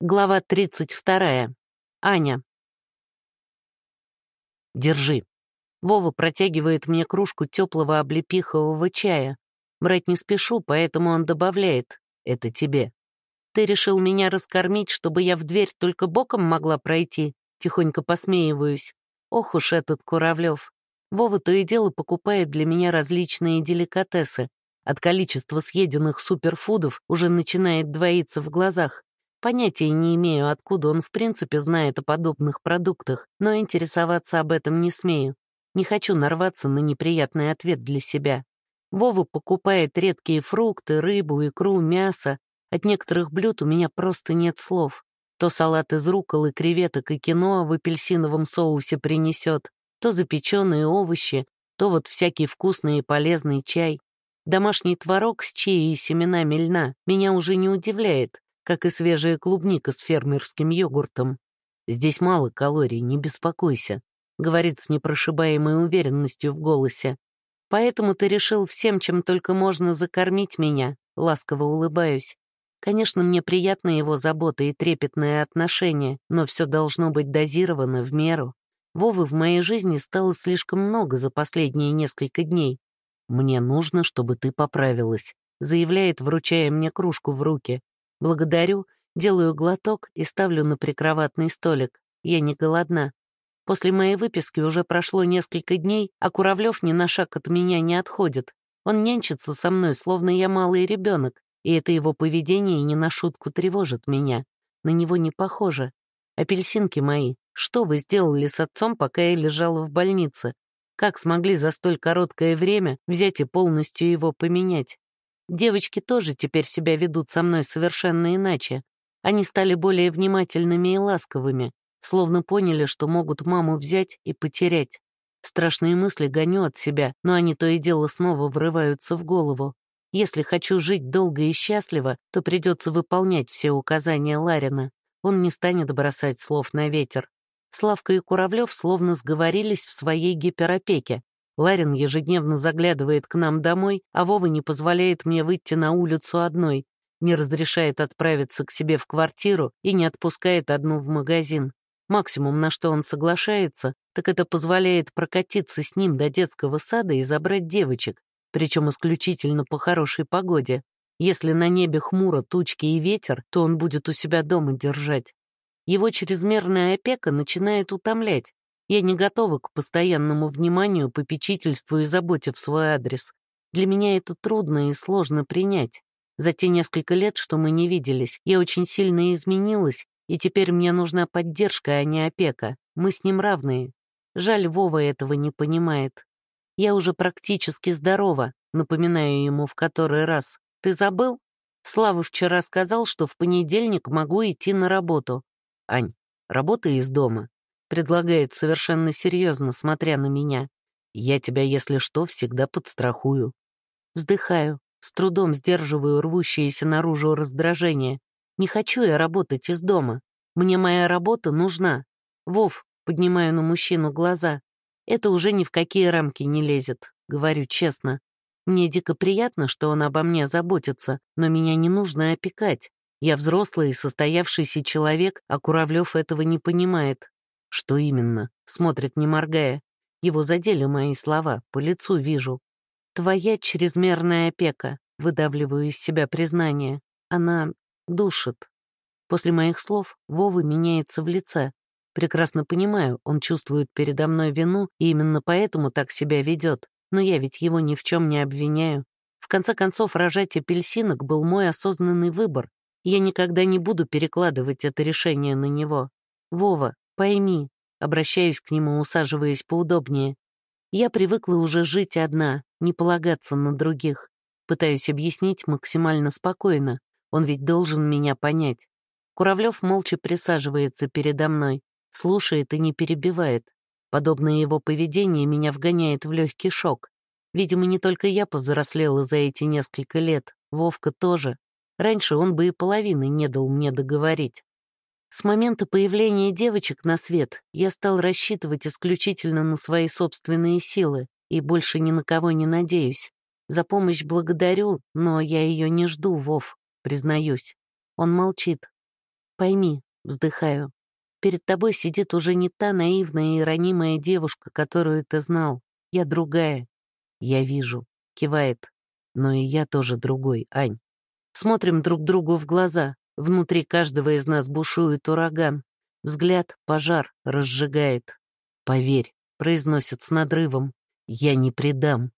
Глава 32. Аня. Держи. Вова протягивает мне кружку теплого облепихового чая. Брать не спешу, поэтому он добавляет «это тебе». Ты решил меня раскормить, чтобы я в дверь только боком могла пройти? Тихонько посмеиваюсь. Ох уж этот Куравлев. Вова то и дело покупает для меня различные деликатесы. От количества съеденных суперфудов уже начинает двоиться в глазах. Понятия не имею, откуда он в принципе знает о подобных продуктах, но интересоваться об этом не смею. Не хочу нарваться на неприятный ответ для себя. Вова покупает редкие фрукты, рыбу, икру, мясо. От некоторых блюд у меня просто нет слов. То салат из руколы, креветок и киноа в апельсиновом соусе принесет, то запеченные овощи, то вот всякий вкусный и полезный чай. Домашний творог с чией и семенами льна меня уже не удивляет как и свежая клубника с фермерским йогуртом. «Здесь мало калорий, не беспокойся», — говорит с непрошибаемой уверенностью в голосе. «Поэтому ты решил всем, чем только можно закормить меня», — ласково улыбаюсь. Конечно, мне приятна его забота и трепетное отношение, но все должно быть дозировано в меру. Вовы в моей жизни стало слишком много за последние несколько дней. «Мне нужно, чтобы ты поправилась», — заявляет, вручая мне кружку в руки. Благодарю, делаю глоток и ставлю на прикроватный столик. Я не голодна. После моей выписки уже прошло несколько дней, а Куравлев ни на шаг от меня не отходит. Он нянчится со мной, словно я малый ребенок, и это его поведение не на шутку тревожит меня. На него не похоже. Апельсинки мои, что вы сделали с отцом, пока я лежала в больнице? Как смогли за столь короткое время взять и полностью его поменять? Девочки тоже теперь себя ведут со мной совершенно иначе. Они стали более внимательными и ласковыми, словно поняли, что могут маму взять и потерять. Страшные мысли гоню от себя, но они то и дело снова врываются в голову. Если хочу жить долго и счастливо, то придется выполнять все указания Ларина. Он не станет бросать слов на ветер. Славка и Куравлев словно сговорились в своей гиперопеке, Ларин ежедневно заглядывает к нам домой, а Вова не позволяет мне выйти на улицу одной, не разрешает отправиться к себе в квартиру и не отпускает одну в магазин. Максимум, на что он соглашается, так это позволяет прокатиться с ним до детского сада и забрать девочек, причем исключительно по хорошей погоде. Если на небе хмуро, тучки и ветер, то он будет у себя дома держать. Его чрезмерная опека начинает утомлять, я не готова к постоянному вниманию, попечительству и заботе в свой адрес. Для меня это трудно и сложно принять. За те несколько лет, что мы не виделись, я очень сильно изменилась, и теперь мне нужна поддержка, а не опека. Мы с ним равные. Жаль, Вова этого не понимает. Я уже практически здорова, напоминаю ему в который раз. Ты забыл? Слава вчера сказал, что в понедельник могу идти на работу. Ань, работай из дома предлагает совершенно серьезно, смотря на меня. Я тебя, если что, всегда подстрахую. Вздыхаю, с трудом сдерживаю рвущееся наружу раздражение. Не хочу я работать из дома. Мне моя работа нужна. Вов, поднимаю на мужчину глаза. Это уже ни в какие рамки не лезет, говорю честно. Мне дико приятно, что он обо мне заботится, но меня не нужно опекать. Я взрослый и состоявшийся человек, а Куравлев этого не понимает. Что именно? Смотрит, не моргая. Его задели мои слова, по лицу вижу. Твоя чрезмерная опека, выдавливаю из себя признание. Она душит. После моих слов Вова меняется в лице. Прекрасно понимаю, он чувствует передо мной вину и именно поэтому так себя ведет. Но я ведь его ни в чем не обвиняю. В конце концов, рожать апельсинок был мой осознанный выбор. Я никогда не буду перекладывать это решение на него. Вова, Пойми, обращаюсь к нему, усаживаясь поудобнее. Я привыкла уже жить одна, не полагаться на других. Пытаюсь объяснить максимально спокойно. Он ведь должен меня понять. Куравлев молча присаживается передо мной, слушает и не перебивает. Подобное его поведение меня вгоняет в легкий шок. Видимо, не только я повзрослела за эти несколько лет, Вовка тоже. Раньше он бы и половины не дал мне договорить. С момента появления девочек на свет я стал рассчитывать исключительно на свои собственные силы и больше ни на кого не надеюсь. За помощь благодарю, но я ее не жду, Вов, признаюсь. Он молчит. Пойми, вздыхаю, перед тобой сидит уже не та наивная и ранимая девушка, которую ты знал. Я другая. Я вижу, кивает. Но и я тоже другой, Ань. Смотрим друг другу в глаза. Внутри каждого из нас бушует ураган. Взгляд пожар разжигает. «Поверь», — произносит с надрывом, — «я не предам».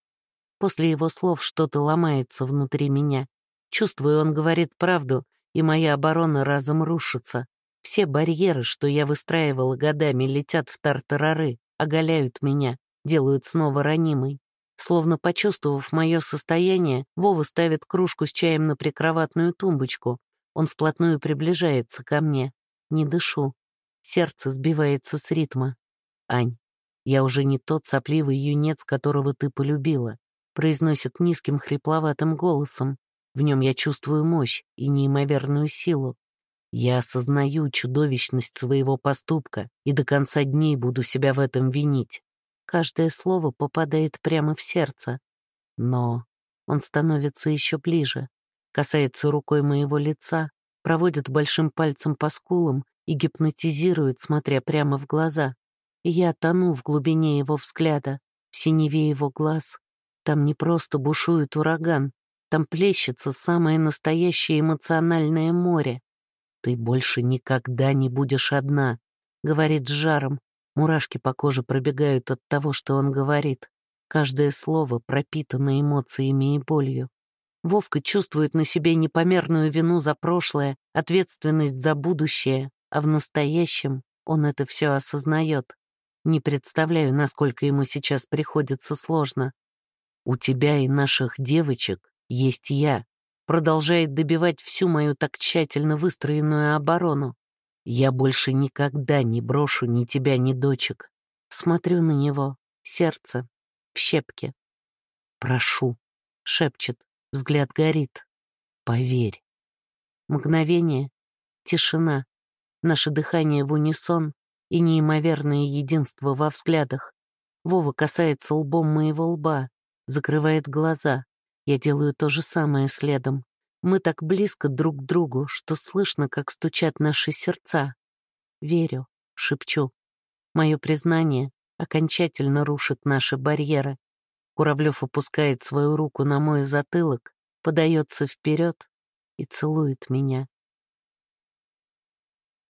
После его слов что-то ломается внутри меня. Чувствую, он говорит правду, и моя оборона разом рушится. Все барьеры, что я выстраивала годами, летят в тартарары, оголяют меня, делают снова ранимой. Словно почувствовав мое состояние, Вова ставит кружку с чаем на прикроватную тумбочку. Он вплотную приближается ко мне. Не дышу. Сердце сбивается с ритма. «Ань, я уже не тот сопливый юнец, которого ты полюбила», произносит низким хрипловатым голосом. В нем я чувствую мощь и неимоверную силу. Я осознаю чудовищность своего поступка и до конца дней буду себя в этом винить. Каждое слово попадает прямо в сердце. Но он становится еще ближе, касается рукой моего лица, проводит большим пальцем по скулам и гипнотизирует, смотря прямо в глаза. Я тону в глубине его взгляда, в синеве его глаз. Там не просто бушует ураган, там плещется самое настоящее эмоциональное море. «Ты больше никогда не будешь одна», — говорит с жаром, Мурашки по коже пробегают от того, что он говорит. Каждое слово пропитано эмоциями и болью. Вовка чувствует на себе непомерную вину за прошлое, ответственность за будущее, а в настоящем он это все осознает. Не представляю, насколько ему сейчас приходится сложно. «У тебя и наших девочек есть я», продолжает добивать всю мою так тщательно выстроенную оборону. Я больше никогда не брошу ни тебя, ни дочек. Смотрю на него, сердце в щепке. Прошу, шепчет, взгляд горит. Поверь. Мгновение, тишина, наше дыхание в унисон и неимоверное единство во взглядах. Вова касается лбом моего лба, закрывает глаза. Я делаю то же самое следом. Мы так близко друг к другу, что слышно, как стучат наши сердца. Верю, шепчу. Мое признание окончательно рушит наши барьеры. Куравлев опускает свою руку на мой затылок, подается вперед и целует меня.